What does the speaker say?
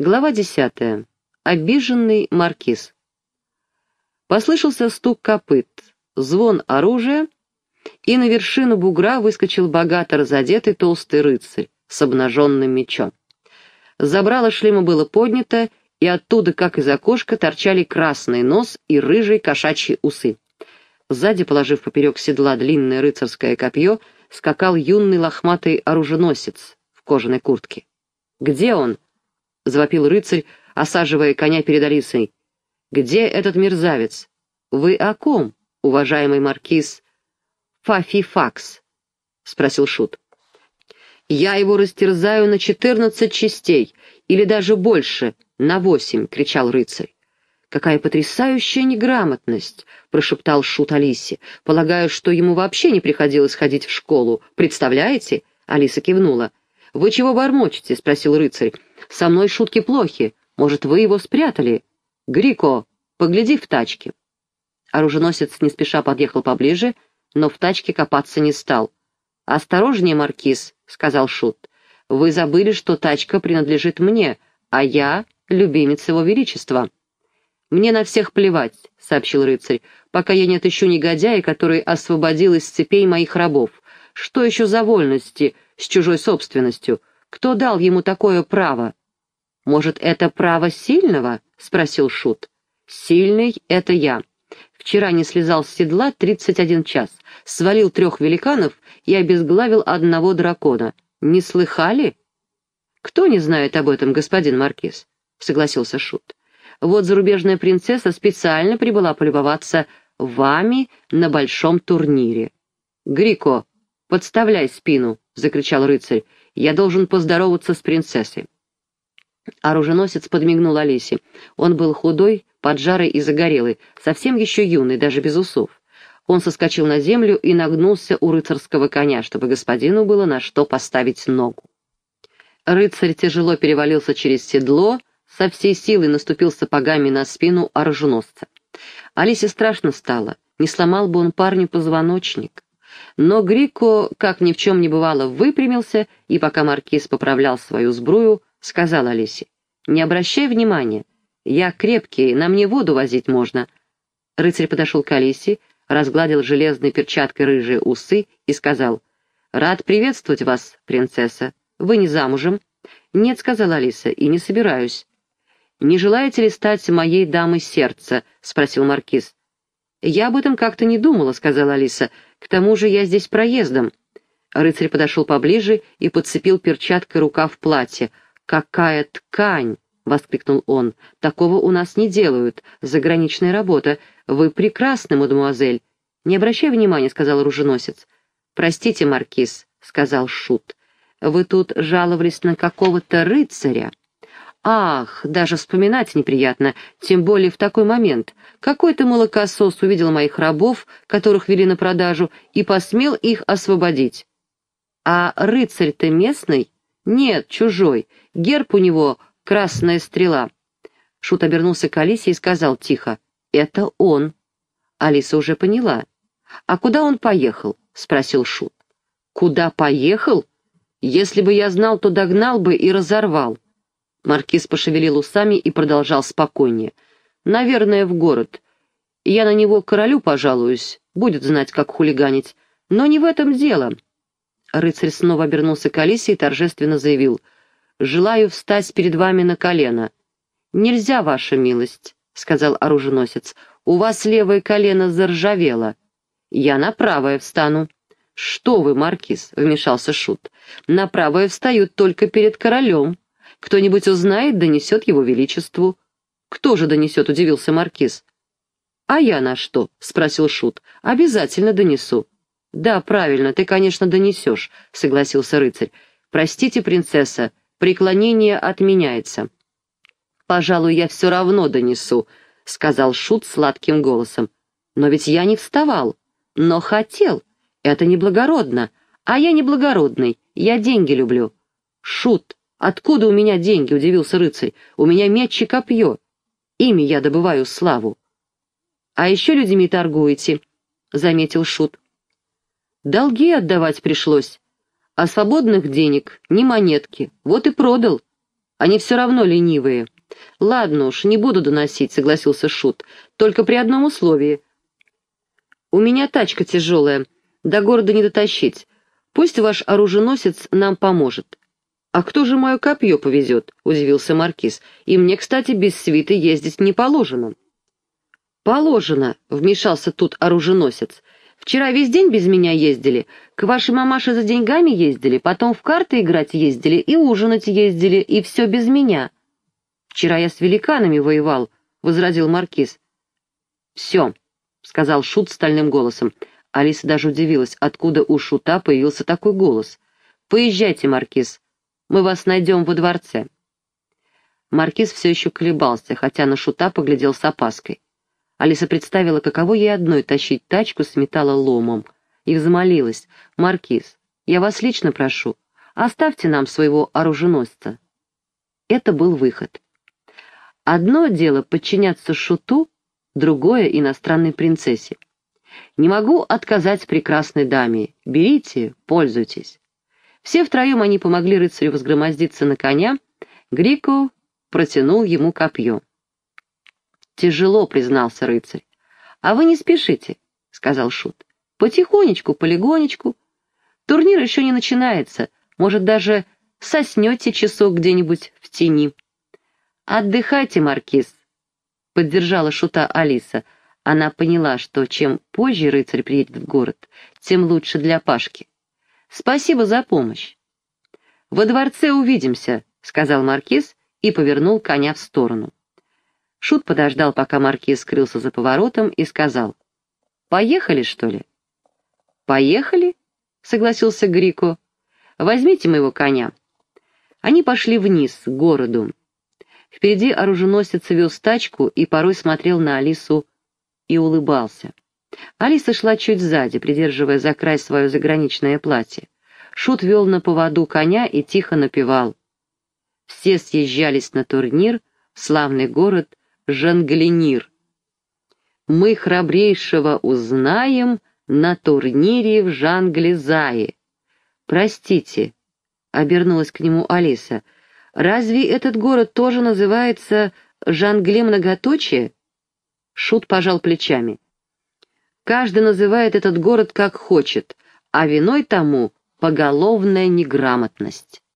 Глава десятая. Обиженный маркиз. Послышался стук копыт, звон оружия, и на вершину бугра выскочил богато разодетый толстый рыцарь с обнаженным мечом. Забрало шлема было поднято, и оттуда, как из окошка, торчали красный нос и рыжие кошачьи усы. Сзади, положив поперек седла длинное рыцарское копье, скакал юный лохматый оруженосец в кожаной куртке. «Где он?» — завопил рыцарь, осаживая коня перед Алисой. «Где этот мерзавец? Вы о ком, уважаемый маркиз Фафифакс?» — спросил Шут. «Я его растерзаю на четырнадцать частей, или даже больше, на восемь!» — кричал рыцарь. «Какая потрясающая неграмотность!» — прошептал Шут Алисе. «Полагаю, что ему вообще не приходилось ходить в школу. Представляете?» — Алиса кивнула. «Вы чего бормочете?» — спросил рыцарь. Со мной шутки плохи. Может, вы его спрятали? Грико, погляди в тачке». Оруженосец не спеша подъехал поближе, но в тачке копаться не стал. «Осторожнее, Маркиз», — сказал Шут. «Вы забыли, что тачка принадлежит мне, а я — любимец его величества». «Мне на всех плевать», — сообщил рыцарь, «пока я не отыщу негодяя, который освободил из цепей моих рабов. Что еще за вольности с чужой собственностью? Кто дал ему такое право?» «Может, это право сильного?» — спросил Шут. «Сильный — это я. Вчера не слезал с седла 31 час, свалил трех великанов и обезглавил одного дракона. Не слыхали?» «Кто не знает об этом, господин Маркиз?» — согласился Шут. «Вот зарубежная принцесса специально прибыла полюбоваться вами на большом турнире». «Грико, подставляй спину!» — закричал рыцарь. «Я должен поздороваться с принцессой». Оруженосец подмигнул Алисе. Он был худой, поджарый и загорелый, совсем еще юный, даже без усов. Он соскочил на землю и нагнулся у рыцарского коня, чтобы господину было на что поставить ногу. Рыцарь тяжело перевалился через седло, со всей силой наступил сапогами на спину оруженосца. Алисе страшно стало, не сломал бы он парню позвоночник. Но Грико, как ни в чем не бывало, выпрямился, и пока маркиз поправлял свою сбрую, — сказал Алисе. «Не обращай внимания. Я крепкий, на мне воду возить можно». Рыцарь подошел к Алисе, разгладил железной перчаткой рыжие усы и сказал. «Рад приветствовать вас, принцесса. Вы не замужем?» «Нет», — сказала Алиса, — «и не собираюсь». «Не желаете ли стать моей дамой сердца?» — спросил маркиз. «Я об этом как-то не думала», — сказала Алиса. «К тому же я здесь проездом». Рыцарь подошел поближе и подцепил перчаткой рукав платья. «Какая ткань!» — воскликнул он. «Такого у нас не делают. Заграничная работа. Вы прекрасны, мадемуазель». «Не обращай внимания», — сказал оруженосец. «Простите, маркиз», — сказал Шут. «Вы тут жаловались на какого-то рыцаря». «Ах, даже вспоминать неприятно, тем более в такой момент. Какой-то молокосос увидел моих рабов, которых вели на продажу, и посмел их освободить». «А рыцарь-то местный?» «Нет, чужой. Герб у него — красная стрела». Шут обернулся к Алисе и сказал тихо. «Это он». Алиса уже поняла. «А куда он поехал?» — спросил Шут. «Куда поехал? Если бы я знал, то догнал бы и разорвал». Маркиз пошевелил усами и продолжал спокойнее. «Наверное, в город. Я на него королю пожалуюсь, будет знать, как хулиганить. Но не в этом дело. Рыцарь снова обернулся к Алисе и торжественно заявил. «Желаю встать перед вами на колено». «Нельзя, ваша милость», — сказал оруженосец. «У вас левое колено заржавело». «Я на правое встану». «Что вы, маркиз?» — вмешался Шут. «На правое встают только перед королем. Кто-нибудь узнает, донесет его величеству». «Кто же донесет?» — удивился маркиз. «А я на что?» — спросил Шут. «Обязательно донесу». «Да, правильно, ты, конечно, донесешь», — согласился рыцарь. «Простите, принцесса, преклонение отменяется». «Пожалуй, я все равно донесу», — сказал Шут сладким голосом. «Но ведь я не вставал, но хотел. Это неблагородно. А я неблагородный, я деньги люблю». «Шут, откуда у меня деньги?» — удивился рыцарь. «У меня меч и копье. Ими я добываю славу». «А еще людьми торгуете», — заметил Шут. Долги отдавать пришлось, а свободных денег ни монетки, вот и продал. Они все равно ленивые». «Ладно уж, не буду доносить», — согласился Шут. «Только при одном условии. У меня тачка тяжелая, до города не дотащить. Пусть ваш оруженосец нам поможет». «А кто же мое копье повезет?» — удивился Маркиз. «И мне, кстати, без свиты ездить не положено». «Положено», — вмешался тут оруженосец. «Вчера весь день без меня ездили, к вашей мамаше за деньгами ездили, потом в карты играть ездили и ужинать ездили, и все без меня». «Вчера я с великанами воевал», — возразил Маркиз. «Все», — сказал Шут стальным голосом. Алиса даже удивилась, откуда у Шута появился такой голос. «Поезжайте, Маркиз, мы вас найдем во дворце». Маркиз все еще колебался, хотя на Шута поглядел с опаской. Алиса представила, каково ей одной тащить тачку с металлоломом, и взмолилась. «Маркиз, я вас лично прошу, оставьте нам своего оруженосца». Это был выход. Одно дело подчиняться шуту, другое — иностранной принцессе. Не могу отказать прекрасной даме. Берите, пользуйтесь. Все втроем они помогли рыцарю взгромоздиться на коня. Грико протянул ему копье. «Тяжело», — признался рыцарь. «А вы не спешите», — сказал Шут. «Потихонечку, полегонечку. Турнир еще не начинается. Может, даже соснете часок где-нибудь в тени». «Отдыхайте, Маркиз», — поддержала Шута Алиса. Она поняла, что чем позже рыцарь приедет в город, тем лучше для Пашки. «Спасибо за помощь». «Во дворце увидимся», — сказал Маркиз и повернул коня в сторону. Шут подождал, пока маркиз скрылся за поворотом, и сказал, «Поехали, что ли?» «Поехали?» — согласился Грико. «Возьмите моего коня». Они пошли вниз, к городу. Впереди оруженосец вез тачку и порой смотрел на Алису и улыбался. Алиса шла чуть сзади, придерживая за край свое заграничное платье. Шут вел на поводу коня и тихо напевал. Все съезжались на турнир, славный город Жанглинир. Мы храбрейшего узнаем на турнире в Жанглизае. Простите, — обернулась к нему Алиса, — разве этот город тоже называется Жангле многоточие? Шут пожал плечами. Каждый называет этот город как хочет, а виной тому поголовная неграмотность.